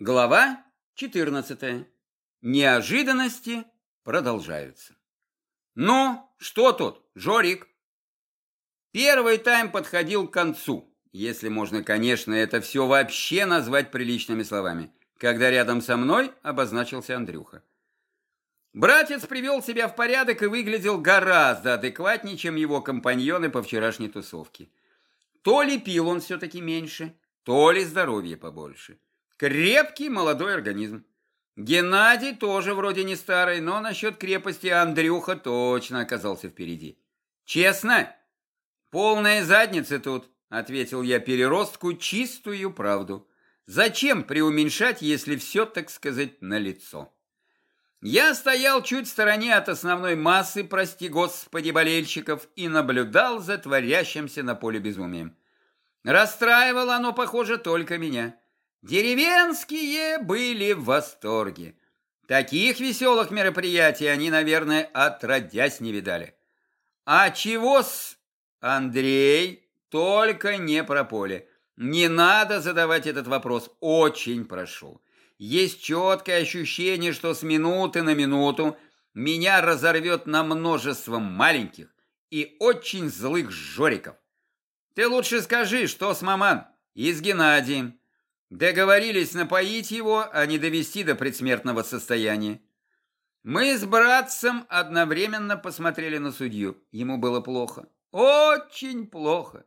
Глава 14. Неожиданности продолжаются. Ну, что тут, Жорик? Первый тайм подходил к концу, если можно, конечно, это все вообще назвать приличными словами, когда рядом со мной обозначился Андрюха. Братец привел себя в порядок и выглядел гораздо адекватнее, чем его компаньоны по вчерашней тусовке. То ли пил он все-таки меньше, то ли здоровье побольше. Крепкий молодой организм. Геннадий тоже вроде не старый, но насчет крепости Андрюха точно оказался впереди. Честно? Полная задница тут, ответил я переростку чистую правду. Зачем преуменьшать, если все, так сказать, налицо? Я стоял чуть в стороне от основной массы, прости господи, болельщиков, и наблюдал за творящимся на поле безумием. Расстраивало оно, похоже, только меня. Деревенские были в восторге. Таких веселых мероприятий они, наверное, отродясь не видали. А чего с... Андрей, только не про поле. Не надо задавать этот вопрос, очень прошу. Есть четкое ощущение, что с минуты на минуту меня разорвет на множество маленьких и очень злых жориков. Ты лучше скажи, что с маман и с Геннадием. Договорились напоить его, а не довести до предсмертного состояния. Мы с братцем одновременно посмотрели на судью. Ему было плохо. Очень плохо.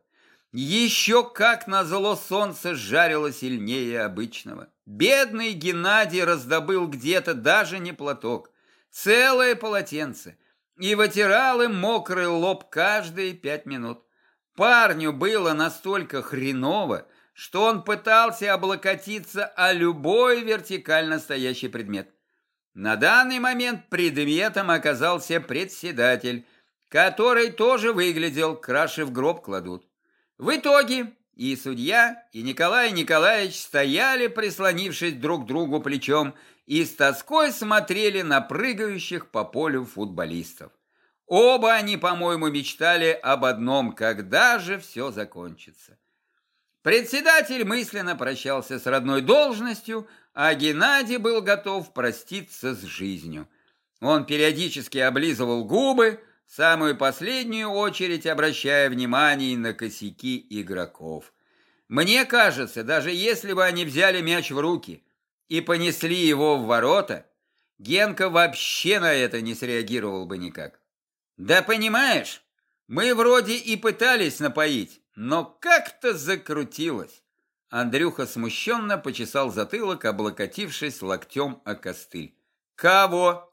Еще как назло солнце жарило сильнее обычного. Бедный Геннадий раздобыл где-то даже не платок, целое полотенце, и вытирал им мокрый лоб каждые пять минут. Парню было настолько хреново, что он пытался облокотиться о любой вертикально стоящий предмет. На данный момент предметом оказался председатель, который тоже выглядел, краши в гроб кладут. В итоге и судья, и Николай Николаевич стояли, прислонившись друг к другу плечом, и с тоской смотрели на прыгающих по полю футболистов. Оба они, по-моему, мечтали об одном, когда же все закончится. Председатель мысленно прощался с родной должностью, а Геннадий был готов проститься с жизнью. Он периодически облизывал губы, в самую последнюю очередь обращая внимание на косяки игроков. Мне кажется, даже если бы они взяли мяч в руки и понесли его в ворота, Генка вообще на это не среагировал бы никак. Да понимаешь, мы вроде и пытались напоить, но как-то закрутилось. Андрюха смущенно почесал затылок, облокотившись локтем о костыль. Кого?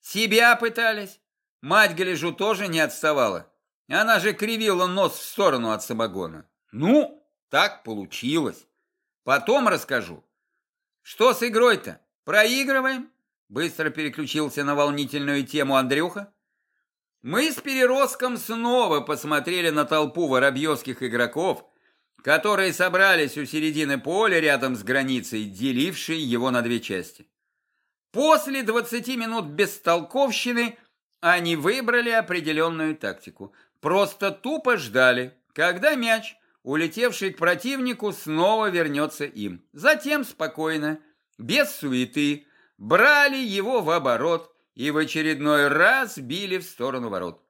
Себя пытались? Мать, гляжу, тоже не отставала. Она же кривила нос в сторону от самогона. Ну, так получилось. Потом расскажу. Что с игрой-то? Проигрываем? Быстро переключился на волнительную тему Андрюха. Мы с Переростком снова посмотрели на толпу воробьевских игроков, которые собрались у середины поля рядом с границей, делившей его на две части. После 20 минут бестолковщины они выбрали определенную тактику. Просто тупо ждали, когда мяч, улетевший к противнику, снова вернется им. Затем спокойно, без суеты, брали его в оборот – и в очередной раз били в сторону ворот.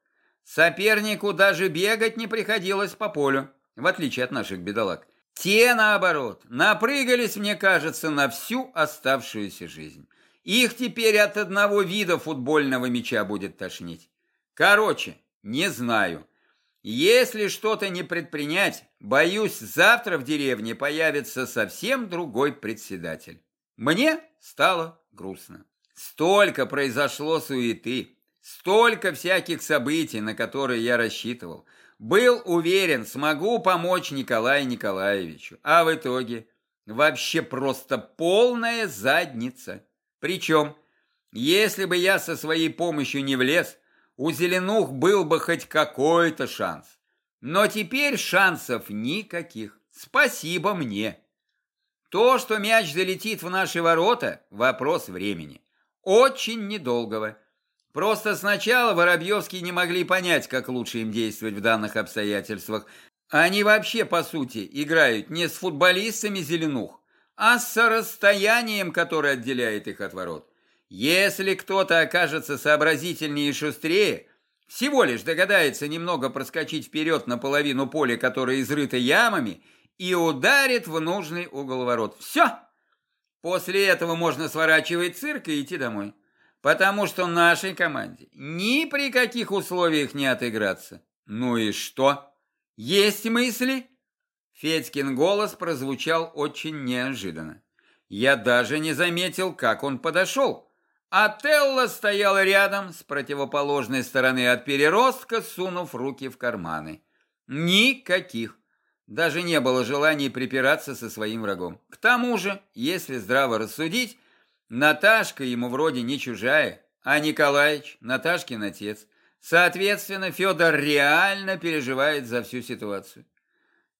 Сопернику даже бегать не приходилось по полю, в отличие от наших бедолаг. Те, наоборот, напрыгались, мне кажется, на всю оставшуюся жизнь. Их теперь от одного вида футбольного мяча будет тошнить. Короче, не знаю. Если что-то не предпринять, боюсь, завтра в деревне появится совсем другой председатель. Мне стало грустно. Столько произошло суеты, столько всяких событий, на которые я рассчитывал. Был уверен, смогу помочь Николаю Николаевичу. А в итоге вообще просто полная задница. Причем, если бы я со своей помощью не влез, у Зеленух был бы хоть какой-то шанс. Но теперь шансов никаких. Спасибо мне. То, что мяч залетит в наши ворота – вопрос времени. Очень недолгого. Просто сначала Воробьевские не могли понять, как лучше им действовать в данных обстоятельствах. Они вообще, по сути, играют не с футболистами зеленух, а с расстоянием, которое отделяет их от ворот. Если кто-то окажется сообразительнее и шустрее, всего лишь догадается немного проскочить вперед на половину поля, которое изрыто ямами, и ударит в нужный угол ворот. Все! После этого можно сворачивать цирк и идти домой. Потому что нашей команде ни при каких условиях не отыграться. Ну и что? Есть мысли? Федькин голос прозвучал очень неожиданно. Я даже не заметил, как он подошел. Телла стояла рядом, с противоположной стороны от переростка, сунув руки в карманы. Никаких. Даже не было желания припираться со своим врагом. К тому же, если здраво рассудить, Наташка ему вроде не чужая, а Николаевич – Наташкин отец. Соответственно, Федор реально переживает за всю ситуацию.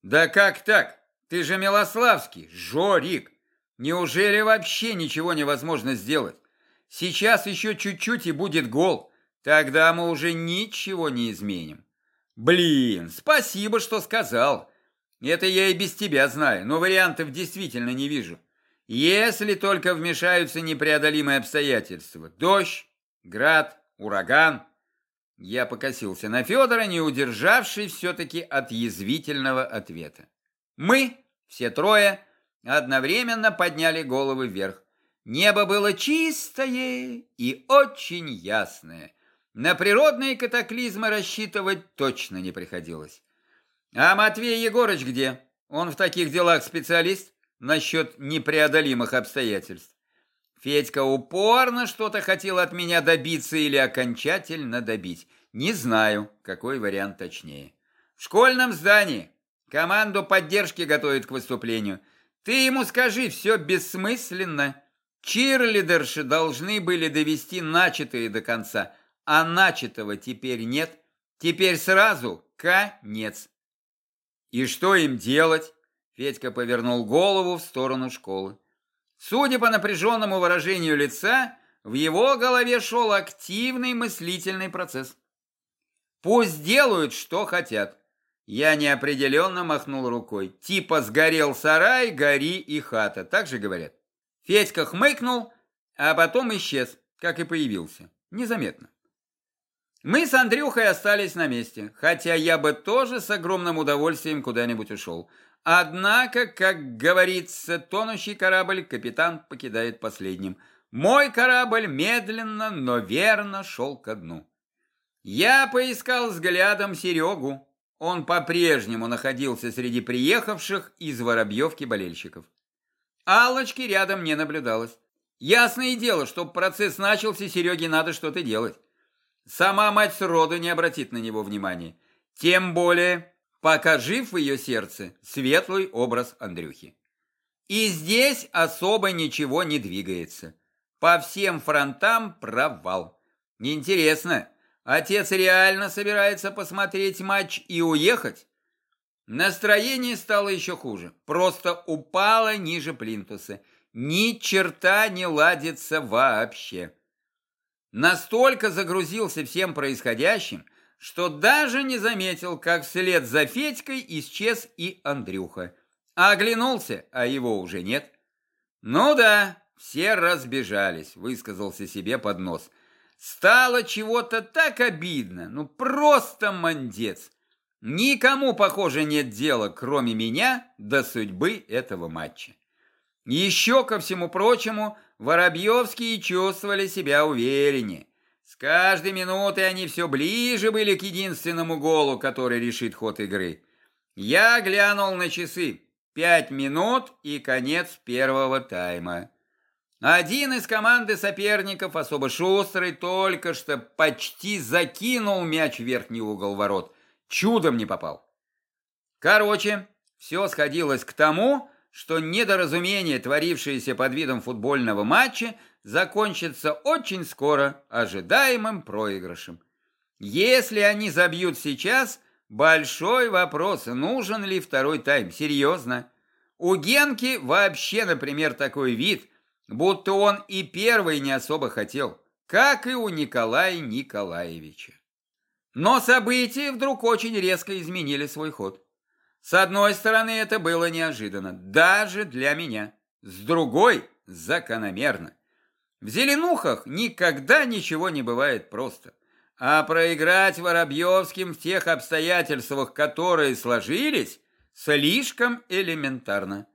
Да как так? Ты же Милославский, Жорик. Неужели вообще ничего невозможно сделать? Сейчас еще чуть-чуть и будет гол. Тогда мы уже ничего не изменим. Блин, спасибо, что сказал. Это я и без тебя знаю, но вариантов действительно не вижу. Если только вмешаются непреодолимые обстоятельства. Дождь, град, ураган. Я покосился на Федора, не удержавший все-таки от язвительного ответа. Мы, все трое, одновременно подняли головы вверх. Небо было чистое и очень ясное. На природные катаклизмы рассчитывать точно не приходилось. А Матвей Егорыч где? Он в таких делах специалист насчет непреодолимых обстоятельств. Федька упорно что-то хотел от меня добиться или окончательно добить. Не знаю, какой вариант точнее. В школьном здании команду поддержки готовят к выступлению. Ты ему скажи, все бессмысленно. Чирлидерши должны были довести начатое до конца, а начатого теперь нет. Теперь сразу конец. И что им делать? Федька повернул голову в сторону школы. Судя по напряженному выражению лица, в его голове шел активный мыслительный процесс. Пусть делают, что хотят. Я неопределенно махнул рукой. Типа сгорел сарай, гори и хата. Так же говорят. Федька хмыкнул, а потом исчез, как и появился. Незаметно. Мы с Андрюхой остались на месте, хотя я бы тоже с огромным удовольствием куда-нибудь ушел. Однако, как говорится, тонущий корабль капитан покидает последним. Мой корабль медленно, но верно шел ко дну. Я поискал взглядом Серегу. Он по-прежнему находился среди приехавших из Воробьевки болельщиков. Аллочки рядом не наблюдалось. Ясное дело, чтобы процесс начался, Сереге надо что-то делать. Сама мать сроду не обратит на него внимания. Тем более, пока жив в ее сердце светлый образ Андрюхи. И здесь особо ничего не двигается. По всем фронтам провал. Интересно, отец реально собирается посмотреть матч и уехать? Настроение стало еще хуже. Просто упало ниже плинтуса. Ни черта не ладится вообще. Настолько загрузился всем происходящим, что даже не заметил, как вслед за Федькой исчез и Андрюха. А оглянулся, а его уже нет. «Ну да, все разбежались», — высказался себе под нос. «Стало чего-то так обидно, ну просто мандец. Никому, похоже, нет дела, кроме меня, до судьбы этого матча». Еще ко всему прочему, Воробьевские чувствовали себя увереннее. С каждой минутой они все ближе были к единственному голу, который решит ход игры. Я глянул на часы. Пять минут и конец первого тайма. Один из команды соперников, особо шустрый, только что почти закинул мяч в верхний угол ворот. Чудом не попал. Короче, все сходилось к тому, что недоразумение, творившееся под видом футбольного матча, закончится очень скоро ожидаемым проигрышем. Если они забьют сейчас, большой вопрос, нужен ли второй тайм, серьезно. У Генки вообще, например, такой вид, будто он и первый не особо хотел, как и у Николая Николаевича. Но события вдруг очень резко изменили свой ход. С одной стороны, это было неожиданно, даже для меня. С другой – закономерно. В зеленухах никогда ничего не бывает просто. А проиграть Воробьевским в тех обстоятельствах, которые сложились, слишком элементарно.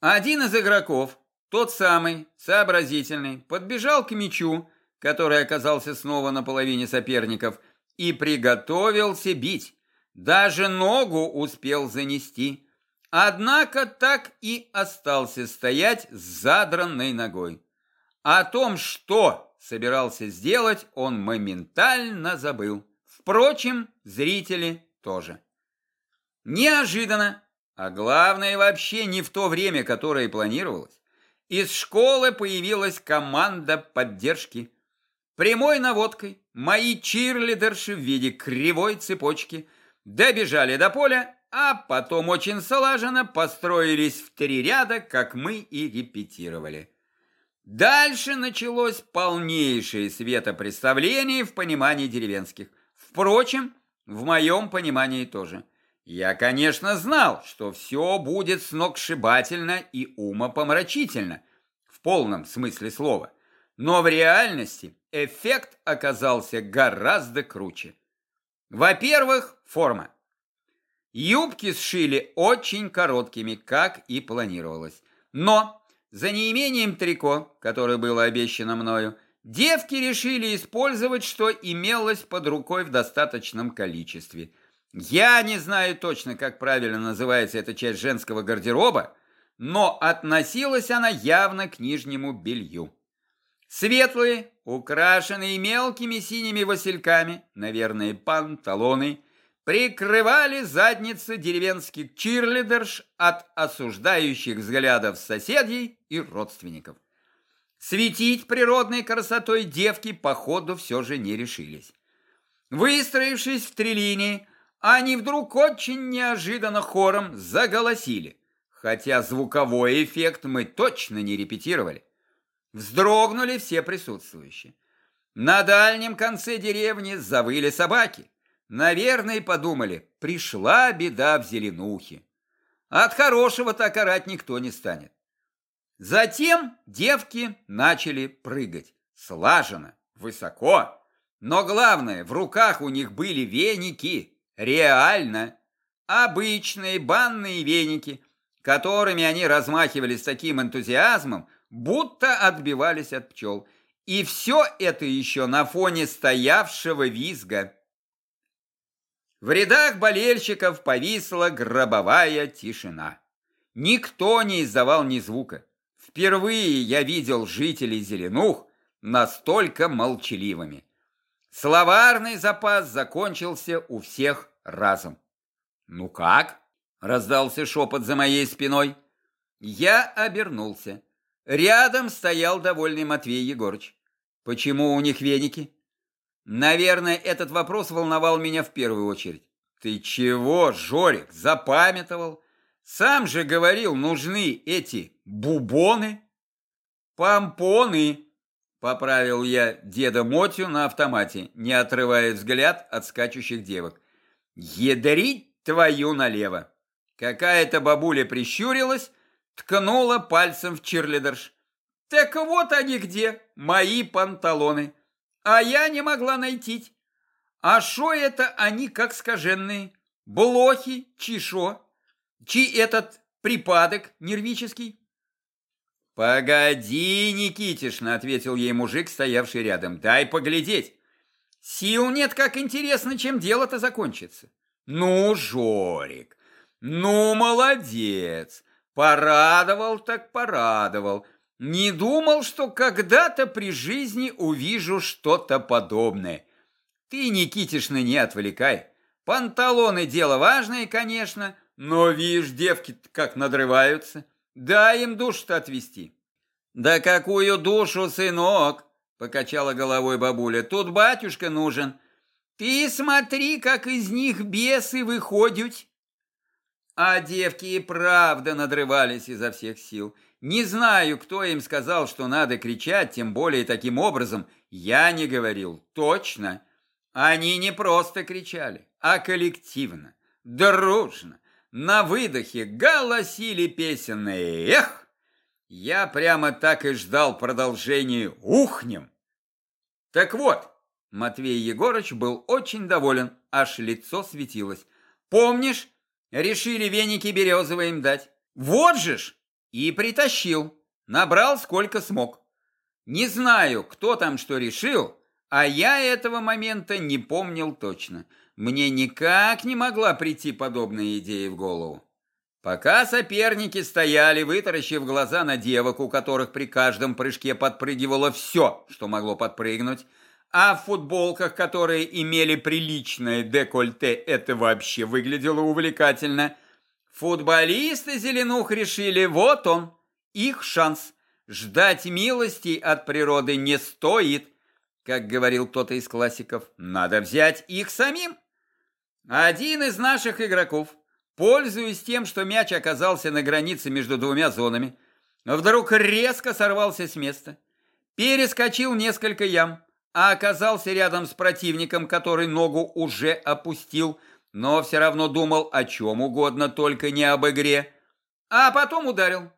Один из игроков, тот самый, сообразительный, подбежал к мячу, который оказался снова на половине соперников, и приготовился бить. Даже ногу успел занести. Однако так и остался стоять с задранной ногой. О том, что собирался сделать, он моментально забыл. Впрочем, зрители тоже. Неожиданно, а главное вообще не в то время, которое планировалось, из школы появилась команда поддержки. Прямой наводкой мои чирлидерши в виде кривой цепочки добежали до поля, а потом очень слаженно построились в три ряда, как мы и репетировали. Дальше началось полнейшее светопредставление в понимании деревенских. Впрочем, в моем понимании тоже. Я, конечно, знал, что все будет сногсшибательно и умопомрачительно, в полном смысле слова. Но в реальности эффект оказался гораздо круче. Во-первых, форма. Юбки сшили очень короткими, как и планировалось. Но за неимением трико, которое было обещано мною, девки решили использовать, что имелось под рукой в достаточном количестве. Я не знаю точно, как правильно называется эта часть женского гардероба, но относилась она явно к нижнему белью. Светлые, украшенные мелкими синими васильками, наверное, панталоны – прикрывали задницы деревенских чирлидерш от осуждающих взглядов соседей и родственников. Светить природной красотой девки, походу, все же не решились. Выстроившись в три линии, они вдруг очень неожиданно хором заголосили, хотя звуковой эффект мы точно не репетировали. Вздрогнули все присутствующие. На дальнем конце деревни завыли собаки. Наверное, подумали, пришла беда в зеленухе. От хорошего так орать никто не станет. Затем девки начали прыгать. Слаженно, высоко. Но главное, в руках у них были веники. Реально. Обычные банные веники, которыми они размахивали с таким энтузиазмом, будто отбивались от пчел. И все это еще на фоне стоявшего визга. В рядах болельщиков повисла гробовая тишина. Никто не издавал ни звука. Впервые я видел жителей Зеленух настолько молчаливыми. Словарный запас закончился у всех разом. «Ну как?» – раздался шепот за моей спиной. Я обернулся. Рядом стоял довольный Матвей Егорыч. «Почему у них веники?» Наверное, этот вопрос волновал меня в первую очередь. Ты чего, Жорик, запамятовал? Сам же говорил, нужны эти бубоны. Помпоны, поправил я деда Мотю на автомате, не отрывая взгляд от скачущих девок. Ядрить твою налево. Какая-то бабуля прищурилась, ткнула пальцем в чирлидерш. Так вот они где, мои панталоны а я не могла найти. А шо это они как скаженные? Блохи, чи шо? Чи этот припадок нервический? «Погоди, Никитишна», — ответил ей мужик, стоявший рядом, — «дай поглядеть. Сил нет, как интересно, чем дело-то закончится». «Ну, Жорик, ну, молодец, порадовал так порадовал. Не думал, что когда-то при жизни увижу что-то подобное. Ты, Никитишна, не отвлекай. Панталоны дело важное, конечно, но видишь, девки как надрываются. Дай им душу-то отвести. Да какую душу, сынок? Покачала головой бабуля. Тут батюшка нужен. Ты смотри, как из них бесы выходят. А девки и правда надрывались изо всех сил. Не знаю, кто им сказал, что надо кричать, тем более таким образом. Я не говорил, точно. Они не просто кричали, а коллективно, дружно, на выдохе голосили песенные «Эх!» Я прямо так и ждал продолжения «Ухнем!». Так вот, Матвей Егорыч был очень доволен, аж лицо светилось. Помнишь, решили веники березовые им дать? Вот же ж! И притащил. Набрал сколько смог. Не знаю, кто там что решил, а я этого момента не помнил точно. Мне никак не могла прийти подобная идея в голову. Пока соперники стояли, вытаращив глаза на девок, у которых при каждом прыжке подпрыгивало все, что могло подпрыгнуть, а в футболках, которые имели приличное декольте, это вообще выглядело увлекательно, футболисты Зеленух решили, вот он, их шанс. Ждать милостей от природы не стоит, как говорил кто-то из классиков, надо взять их самим. Один из наших игроков, пользуясь тем, что мяч оказался на границе между двумя зонами, вдруг резко сорвался с места, перескочил несколько ям, а оказался рядом с противником, который ногу уже опустил, но все равно думал о чем угодно, только не об игре, а потом ударил.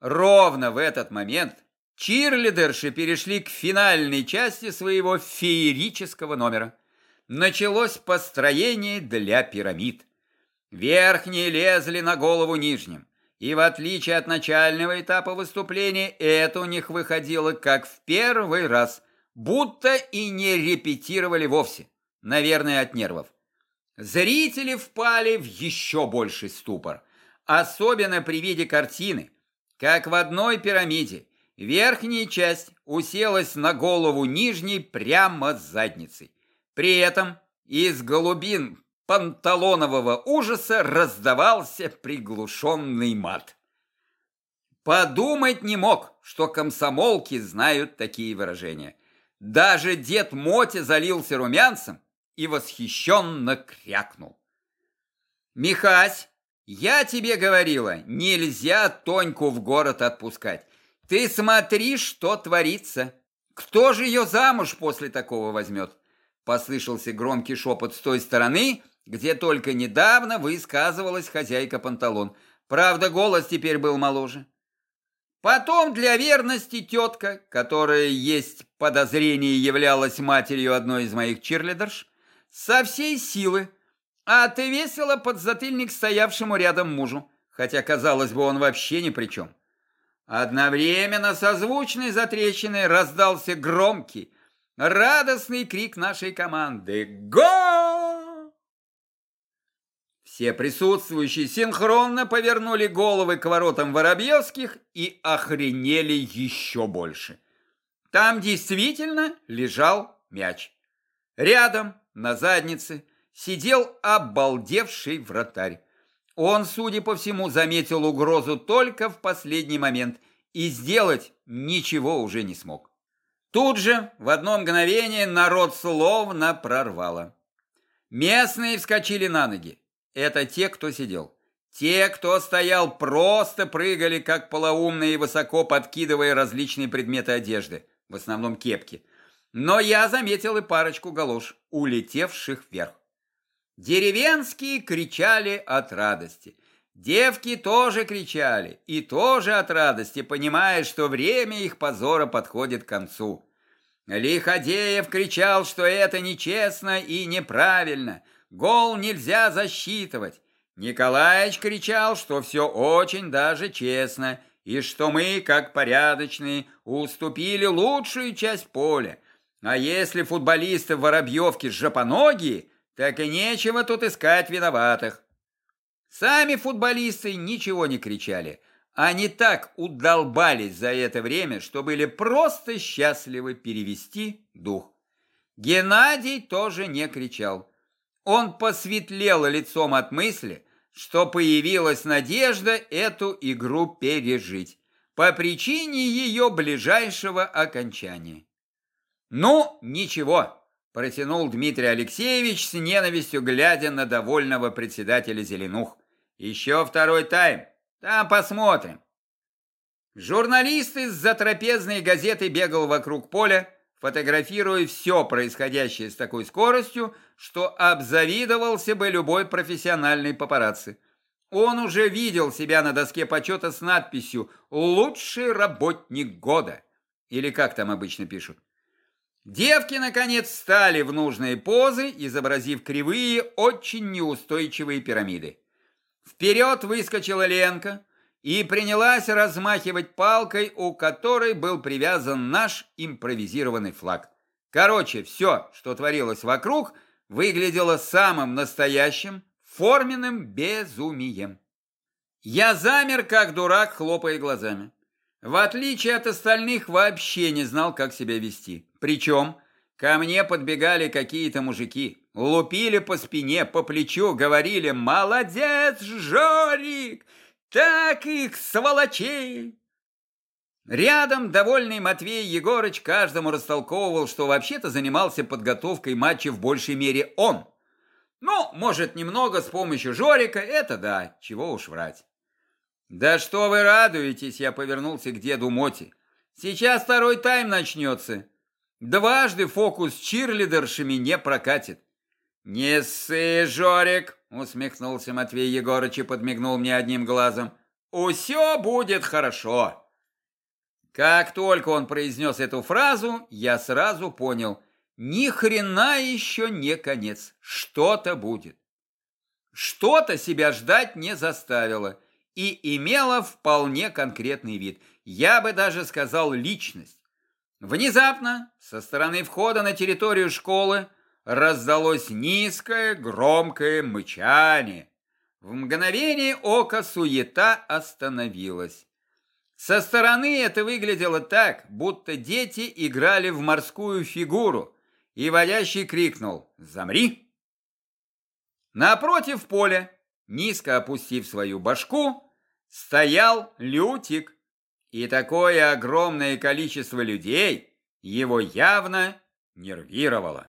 Ровно в этот момент чирлидерши перешли к финальной части своего феерического номера. Началось построение для пирамид. Верхние лезли на голову нижним. И в отличие от начального этапа выступления, это у них выходило как в первый раз, будто и не репетировали вовсе, наверное, от нервов. Зрители впали в еще больший ступор, особенно при виде картины, как в одной пирамиде верхняя часть уселась на голову нижней прямо с задницей. При этом из голубин панталонового ужаса раздавался приглушенный мат. Подумать не мог, что комсомолки знают такие выражения – даже дед Мотя залился румянцем и восхищенно крякнул. «Михась, я тебе говорила, нельзя Тоньку в город отпускать. Ты смотри, что творится. Кто же ее замуж после такого возьмет?» Послышался громкий шепот с той стороны, где только недавно высказывалась хозяйка панталон. Правда, голос теперь был моложе. Потом для верности тетка, которая есть подозрение являлась матерью одной из моих чирлидерш, со всей силы отвесила подзатыльник стоявшему рядом мужу, хотя, казалось бы, он вообще ни при чем. Одновременно созвучной затрещиной раздался громкий, радостный крик нашей команды «Гол!». Все присутствующие синхронно повернули головы к воротам Воробьевских и охренели еще больше. Там действительно лежал мяч. Рядом, на заднице, сидел обалдевший вратарь. Он, судя по всему, заметил угрозу только в последний момент и сделать ничего уже не смог. Тут же, в одно мгновение, народ словно прорвало. Местные вскочили на ноги. Это те, кто сидел. Те, кто стоял, просто прыгали, как полоумные, высоко подкидывая различные предметы одежды, в основном кепки. Но я заметил и парочку галош, улетевших вверх. Деревенские кричали от радости. Девки тоже кричали, и тоже от радости, понимая, что время их позора подходит к концу. Лиходеев кричал, что это нечестно и неправильно – Гол нельзя засчитывать. Николаевич кричал, что все очень даже честно, и что мы, как порядочные, уступили лучшую часть поля. А если футболисты в Воробьевке жопоногие, так и нечего тут искать виноватых. Сами футболисты ничего не кричали. Они так удолбались за это время, что были просто счастливы перевести дух. Геннадий тоже не кричал. Он посветлел лицом от мысли, что появилась надежда эту игру пережить по причине ее ближайшего окончания. «Ну, ничего», – протянул Дмитрий Алексеевич с ненавистью, глядя на довольного председателя Зеленух. «Еще второй тайм, там посмотрим». Журналист из затрапезной газеты бегал вокруг поля, фотографируя все происходящее с такой скоростью, что обзавидовался бы любой профессиональный папарацци. он уже видел себя на доске почета с надписью «Лучший работник года». Или как там обычно пишут. Девки, наконец, встали в нужные позы, изобразив кривые, очень неустойчивые пирамиды. Вперед выскочила Ленка и принялась размахивать палкой, у которой был привязан наш импровизированный флаг. Короче, все, что творилось вокруг, выглядело самым настоящим, форменным безумием. Я замер, как дурак, хлопая глазами. В отличие от остальных, вообще не знал, как себя вести. Причем ко мне подбегали какие-то мужики, лупили по спине, по плечу, говорили «Молодец, Жорик! Так их, сволочей!» Рядом довольный Матвей Егорыч каждому растолковывал, что вообще-то занимался подготовкой матча в большей мере он. Ну, может, немного с помощью Жорика, это да, чего уж врать. «Да что вы радуетесь?» – я повернулся к деду Моти. «Сейчас второй тайм начнется. Дважды фокус чирлидершами не прокатит». «Не ссы, Жорик!» – усмехнулся Матвей Егорыч и подмигнул мне одним глазом. «Усё будет хорошо!» Как только он произнес эту фразу, я сразу понял, ни хрена еще не конец, что-то будет. Что-то себя ждать не заставило – и имела вполне конкретный вид. Я бы даже сказал личность. Внезапно со стороны входа на территорию школы раздалось низкое громкое мычание. В мгновение ока суета остановилась. Со стороны это выглядело так, будто дети играли в морскую фигуру, и водящий крикнул «Замри!». Напротив поля, низко опустив свою башку, стоял Лютик, и такое огромное количество людей его явно нервировало.